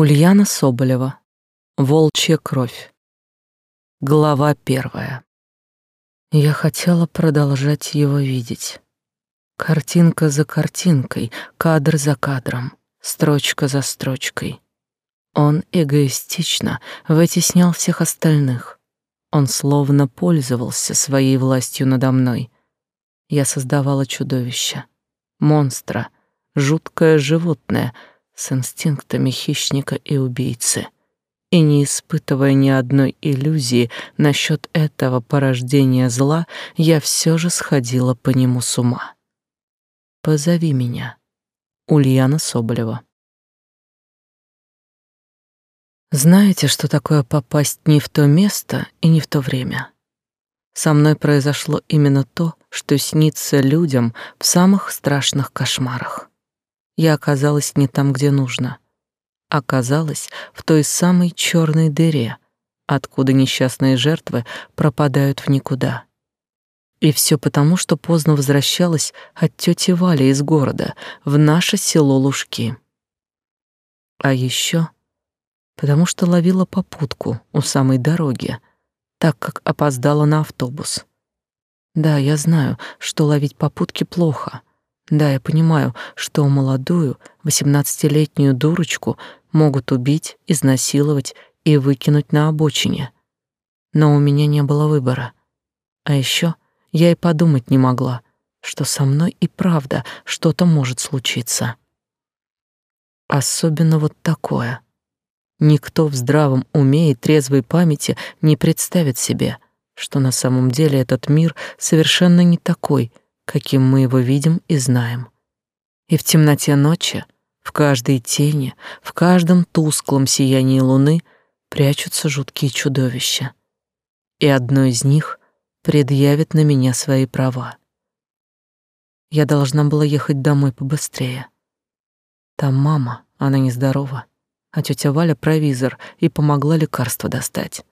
Ульяна Соболева. Волчья кровь. Глава первая. Я хотела продолжать его видеть. Картинка за картинкой, кадр за кадром, строчка за строчкой. Он эгоистично вытеснял всех остальных. Он словно пользовался своей властью надо мной. Я создавала чудовище, монстра, жуткое животное — с инстинктами хищника и убийцы, и не испытывая ни одной иллюзии насчет этого порождения зла, я все же сходила по нему с ума. «Позови меня», Ульяна Соболева. Знаете, что такое попасть не в то место и не в то время? Со мной произошло именно то, что снится людям в самых страшных кошмарах я оказалась не там, где нужно. Оказалась в той самой черной дыре, откуда несчастные жертвы пропадают в никуда. И все потому, что поздно возвращалась от тети Вали из города в наше село Лужки. А еще потому что ловила попутку у самой дороги, так как опоздала на автобус. Да, я знаю, что ловить попутки плохо, да, я понимаю, что молодую, восемнадцатилетнюю дурочку могут убить, изнасиловать и выкинуть на обочине. Но у меня не было выбора. А еще я и подумать не могла, что со мной и правда что-то может случиться. Особенно вот такое. Никто в здравом уме и трезвой памяти не представит себе, что на самом деле этот мир совершенно не такой — каким мы его видим и знаем. И в темноте ночи, в каждой тени, в каждом тусклом сиянии луны прячутся жуткие чудовища. И одно из них предъявит на меня свои права. Я должна была ехать домой побыстрее. Там мама, она нездорова, а тетя Валя провизор и помогла лекарство достать.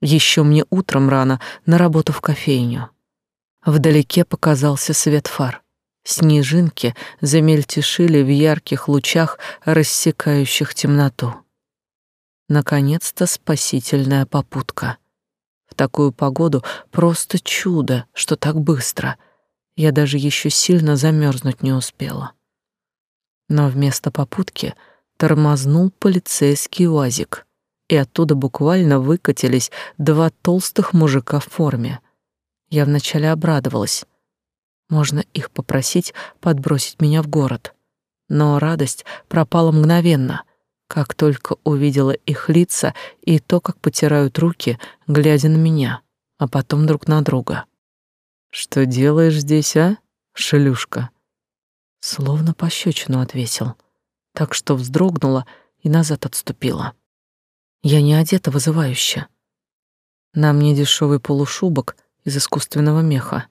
Еще мне утром рано на работу в кофейню. Вдалеке показался свет фар. Снежинки замельтешили в ярких лучах, рассекающих темноту. Наконец-то спасительная попутка. В такую погоду просто чудо, что так быстро. Я даже еще сильно замерзнуть не успела. Но вместо попутки тормознул полицейский УАЗик, и оттуда буквально выкатились два толстых мужика в форме — я вначале обрадовалась. Можно их попросить подбросить меня в город. Но радость пропала мгновенно, как только увидела их лица и то, как потирают руки, глядя на меня, а потом друг на друга. «Что делаешь здесь, а, шелюшка?» Словно пощечину отвесил, так что вздрогнула и назад отступила. Я не одета вызывающе. На мне дешевый полушубок — из искусственного меха.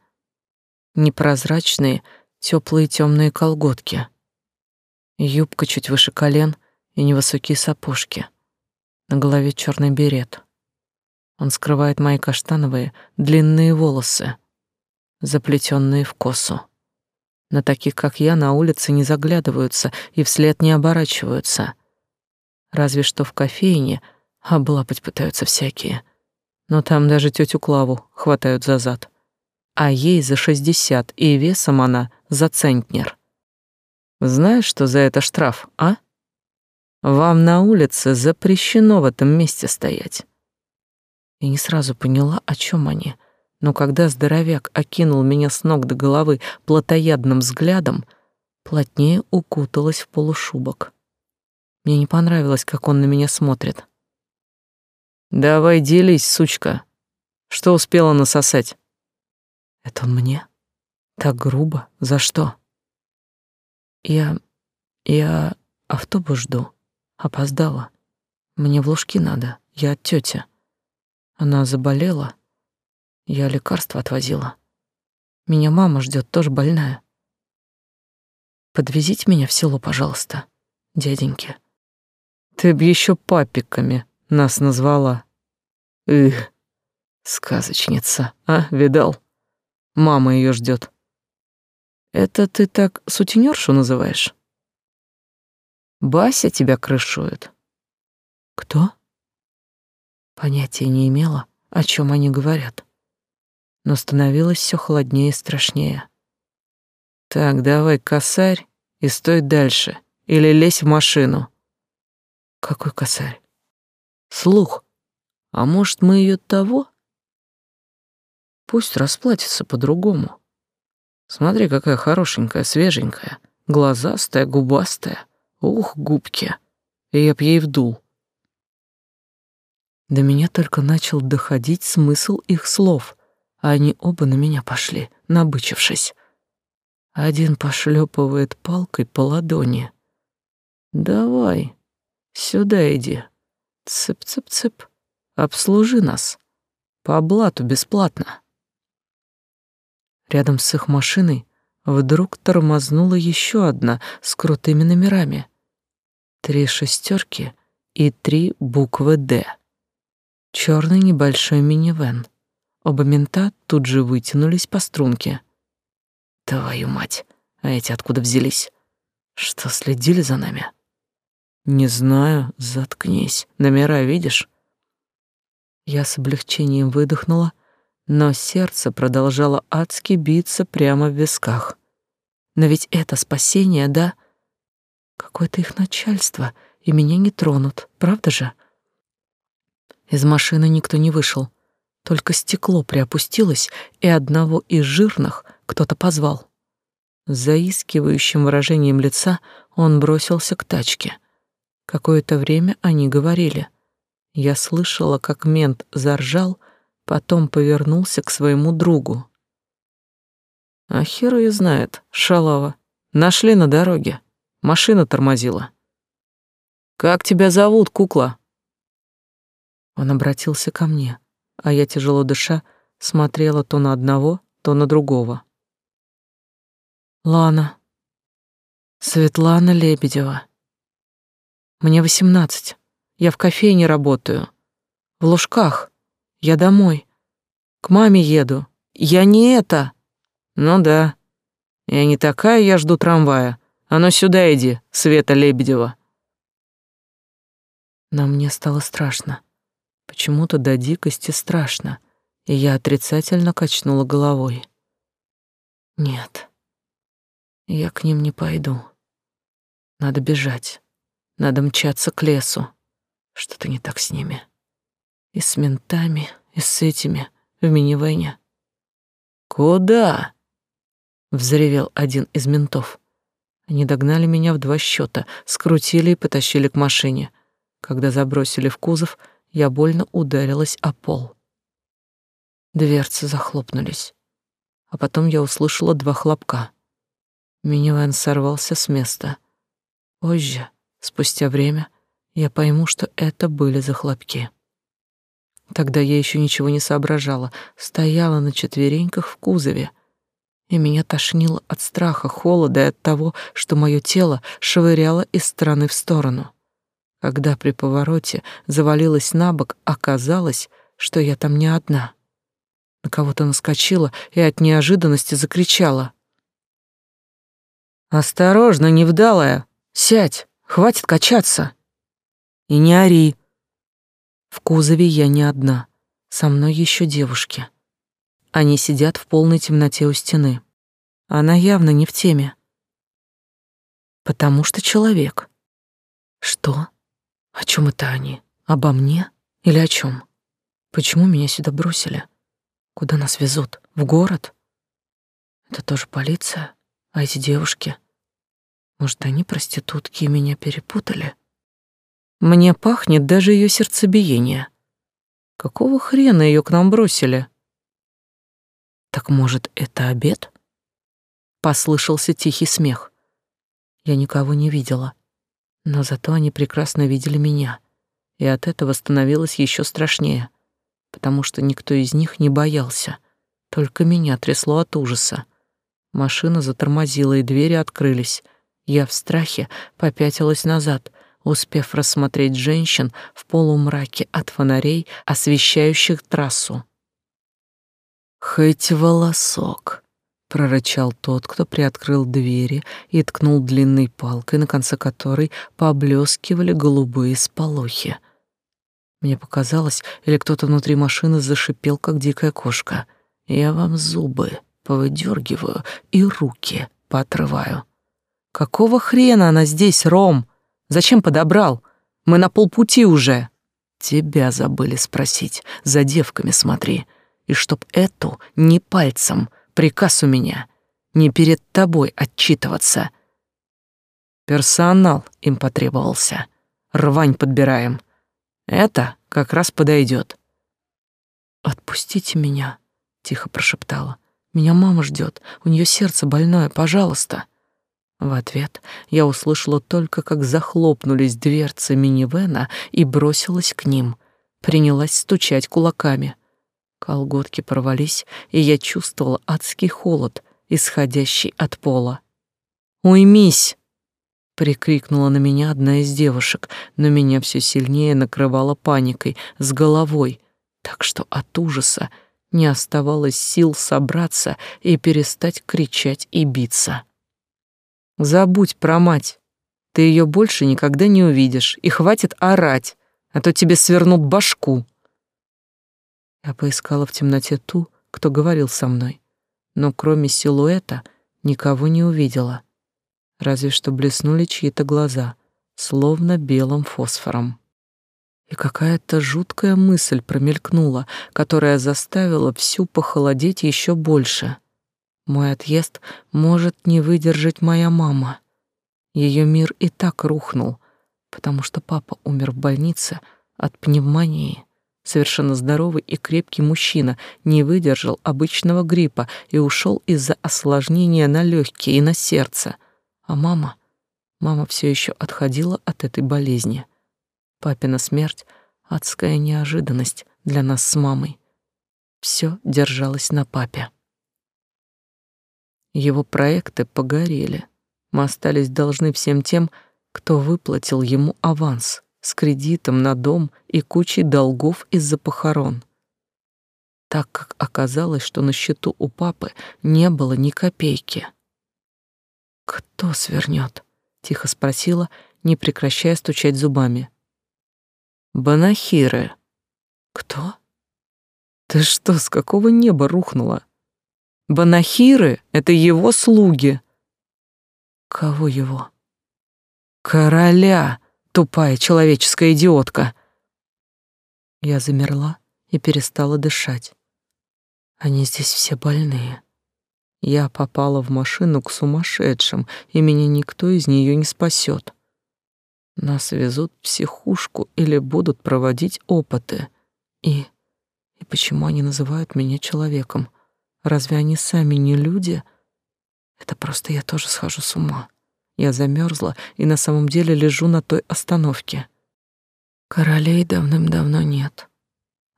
Непрозрачные, теплые темные колготки. Юбка чуть выше колен и невысокие сапожки. На голове черный берет. Он скрывает мои каштановые длинные волосы, заплетенные в косу. На таких, как я, на улице не заглядываются и вслед не оборачиваются. Разве что в кофейне облапать пытаются всякие — но там даже тетю Клаву хватают за зад. А ей за шестьдесят, и весом она за центнер. Знаешь, что за это штраф, а? Вам на улице запрещено в этом месте стоять. Я не сразу поняла, о чем они, но когда здоровяк окинул меня с ног до головы плотоядным взглядом, плотнее укуталась в полушубок. Мне не понравилось, как он на меня смотрит. Давай делись, сучка. Что успела насосать? Это он мне? Так грубо? За что? Я... я автобус жду. Опоздала. Мне в Лужки надо. Я от тети. Она заболела. Я лекарства отвозила. Меня мама ждет, тоже больная. Подвезите меня в село, пожалуйста, дяденьки. Ты б еще папиками нас назвала. Эх, сказочница, а, видал? Мама ее ждет. Это ты так сутенершу называешь? Бася тебя крышует. Кто? Понятия не имела, о чем они говорят. Но становилось все холоднее и страшнее. Так, давай, косарь, и стой дальше, или лезь в машину. Какой косарь? Слух. А может, мы ее того? Пусть расплатится по-другому. Смотри, какая хорошенькая, свеженькая, глазастая, губастая. Ух, губки. Я б ей вдул. До меня только начал доходить смысл их слов, а они оба на меня пошли, набычившись. Один пошлепывает палкой по ладони. «Давай, сюда иди. Цып-цып-цып. Обслужи нас. По блату бесплатно». Рядом с их машиной вдруг тормознула еще одна с крутыми номерами. Три шестерки и три буквы «Д». Черный небольшой минивэн. Оба мента тут же вытянулись по струнке. Твою мать, а эти откуда взялись? Что, следили за нами? Не знаю, заткнись. Номера видишь? Я с облегчением выдохнула но сердце продолжало адски биться прямо в висках. Но ведь это спасение, да? Какое-то их начальство, и меня не тронут, правда же? Из машины никто не вышел, только стекло приопустилось, и одного из жирных кто-то позвал. С заискивающим выражением лица он бросился к тачке. Какое-то время они говорили. Я слышала, как мент заржал, Потом повернулся к своему другу. А хер ее знает, шалава. Нашли на дороге. Машина тормозила. Как тебя зовут, кукла? Он обратился ко мне, а я тяжело дыша смотрела то на одного, то на другого. Лана. Светлана Лебедева. Мне восемнадцать. Я в кофейне работаю. В Лужках. Я домой. К маме еду. Я не это. Ну да. Я не такая, я жду трамвая. А ну сюда иди, Света Лебедева. Но мне стало страшно. Почему-то до дикости страшно, и я отрицательно качнула головой. Нет. Я к ним не пойду. Надо бежать. Надо мчаться к лесу. Что-то не так с ними. И с ментами, и с этими в минивэне. «Куда?» — взревел один из ментов. Они догнали меня в два счета, скрутили и потащили к машине. Когда забросили в кузов, я больно ударилась о пол. Дверцы захлопнулись. А потом я услышала два хлопка. Минивэн сорвался с места. Позже, спустя время, я пойму, что это были за хлопки. Тогда я еще ничего не соображала, стояла на четвереньках в кузове, и меня тошнило от страха, холода и от того, что мое тело швыряло из стороны в сторону. Когда при повороте завалилась на бок, оказалось, что я там не одна. На кого-то наскочила и от неожиданности закричала. «Осторожно, невдалая! Сядь! Хватит качаться!» «И не ори!» В кузове я не одна. Со мной еще девушки. Они сидят в полной темноте у стены. Она явно не в теме. Потому что человек. Что? О чем это они? Обо мне или о чем? Почему меня сюда бросили? Куда нас везут? В город? Это тоже полиция? А эти девушки? Может, они проститутки меня перепутали? Мне пахнет даже ее сердцебиение. Какого хрена ее к нам бросили? Так может, это обед? Послышался тихий смех. Я никого не видела, но зато они прекрасно видели меня, и от этого становилось еще страшнее, потому что никто из них не боялся, только меня трясло от ужаса. Машина затормозила, и двери открылись. Я в страхе попятилась назад, успев рассмотреть женщин в полумраке от фонарей, освещающих трассу. «Хоть волосок», — прорычал тот, кто приоткрыл двери и ткнул длинной палкой, на конце которой поблескивали голубые сполохи. Мне показалось, или кто-то внутри машины зашипел, как дикая кошка. Я вам зубы повыдергиваю и руки поотрываю. Какого хрена она здесь, Ром? Зачем подобрал? Мы на полпути уже. Тебя забыли спросить. За девками смотри. И чтоб эту не пальцем. Приказ у меня. Не перед тобой отчитываться. Персонал им потребовался. Рвань подбираем. Это как раз подойдет. «Отпустите меня», — тихо прошептала. «Меня мама ждет, у нее сердце больное, пожалуйста». В ответ я услышала только, как захлопнулись дверцы минивэна и бросилась к ним. Принялась стучать кулаками. Колготки порвались, и я чувствовала адский холод, исходящий от пола. «Уймись!» — прикрикнула на меня одна из девушек, но меня все сильнее накрывала паникой с головой, так что от ужаса не оставалось сил собраться и перестать кричать и биться. Забудь про мать. Ты ее больше никогда не увидишь, и хватит орать, а то тебе свернут башку. Я поискала в темноте ту, кто говорил со мной, но кроме силуэта никого не увидела. Разве что блеснули чьи-то глаза, словно белым фосфором. И какая-то жуткая мысль промелькнула, которая заставила всю похолодеть еще больше — мой отъезд может не выдержать моя мама. Ее мир и так рухнул, потому что папа умер в больнице от пневмонии. Совершенно здоровый и крепкий мужчина не выдержал обычного гриппа и ушел из-за осложнения на легкие и на сердце. А мама... Мама все еще отходила от этой болезни. Папина смерть — адская неожиданность для нас с мамой. Все держалось на папе. Его проекты погорели. Мы остались должны всем тем, кто выплатил ему аванс с кредитом на дом и кучей долгов из-за похорон. Так как оказалось, что на счету у папы не было ни копейки. «Кто свернет?» — тихо спросила, не прекращая стучать зубами. «Банахиры». «Кто?» «Ты что, с какого неба рухнула?» Банахиры — это его слуги. Кого его? Короля, тупая человеческая идиотка. Я замерла и перестала дышать. Они здесь все больные. Я попала в машину к сумасшедшим, и меня никто из нее не спасет. Нас везут в психушку или будут проводить опыты. И... И почему они называют меня человеком? Разве они сами не люди? Это просто я тоже схожу с ума. Я замерзла и на самом деле лежу на той остановке. Королей давным-давно нет.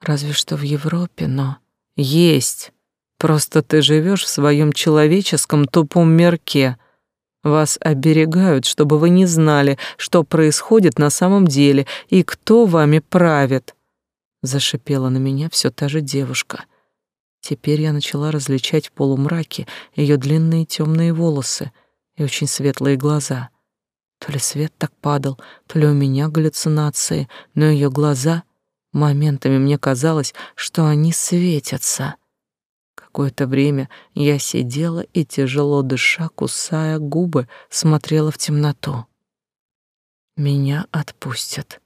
Разве что в Европе, но есть. Просто ты живешь в своем человеческом тупом мирке. Вас оберегают, чтобы вы не знали, что происходит на самом деле и кто вами правит. Зашипела на меня все та же девушка — Теперь я начала различать в полумраке ее длинные темные волосы и очень светлые глаза. То ли свет так падал, то ли у меня галлюцинации, но ее глаза... Моментами мне казалось, что они светятся. Какое-то время я сидела и, тяжело дыша, кусая губы, смотрела в темноту. Меня отпустят.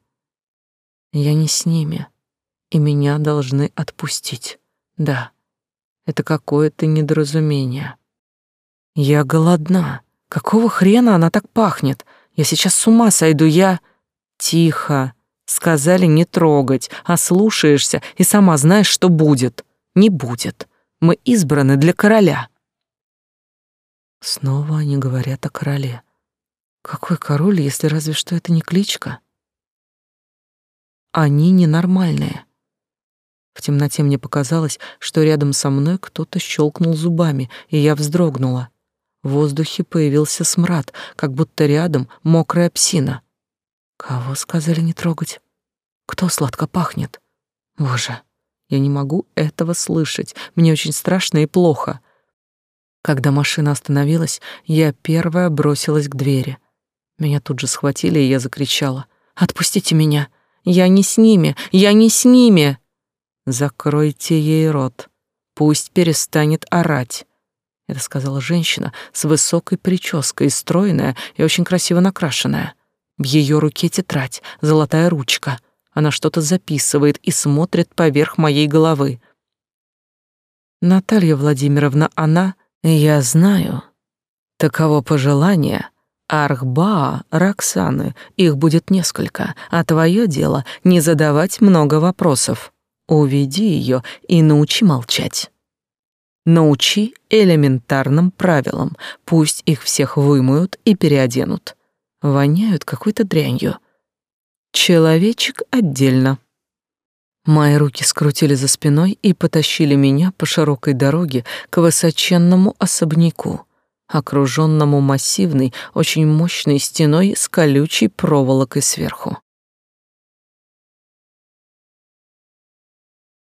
Я не с ними, и меня должны отпустить. Да. Это какое-то недоразумение. Я голодна. Какого хрена она так пахнет? Я сейчас с ума сойду, я... Тихо. Сказали не трогать, а слушаешься и сама знаешь, что будет. Не будет. Мы избраны для короля. Снова они говорят о короле. Какой король, если разве что это не кличка? Они ненормальные. В темноте мне показалось, что рядом со мной кто-то щелкнул зубами, и я вздрогнула. В воздухе появился смрад, как будто рядом мокрая псина. Кого сказали не трогать? Кто сладко пахнет? Боже, я не могу этого слышать. Мне очень страшно и плохо. Когда машина остановилась, я первая бросилась к двери. Меня тут же схватили, и я закричала: "Отпустите меня! Я не с ними, я не с ними. Закройте ей рот. Пусть перестанет орать. Это сказала женщина с высокой прической, стройная и очень красиво накрашенная. В ее руке тетрадь, золотая ручка. Она что-то записывает и смотрит поверх моей головы. Наталья Владимировна, она... Я знаю. Таково пожелание. Архбаа, Роксаны, их будет несколько, а твое дело — не задавать много вопросов. Уведи ее и научи молчать. Научи элементарным правилам, пусть их всех вымоют и переоденут. Воняют какой-то дрянью. Человечек отдельно. Мои руки скрутили за спиной и потащили меня по широкой дороге к высоченному особняку, окруженному массивной, очень мощной стеной с колючей проволокой сверху.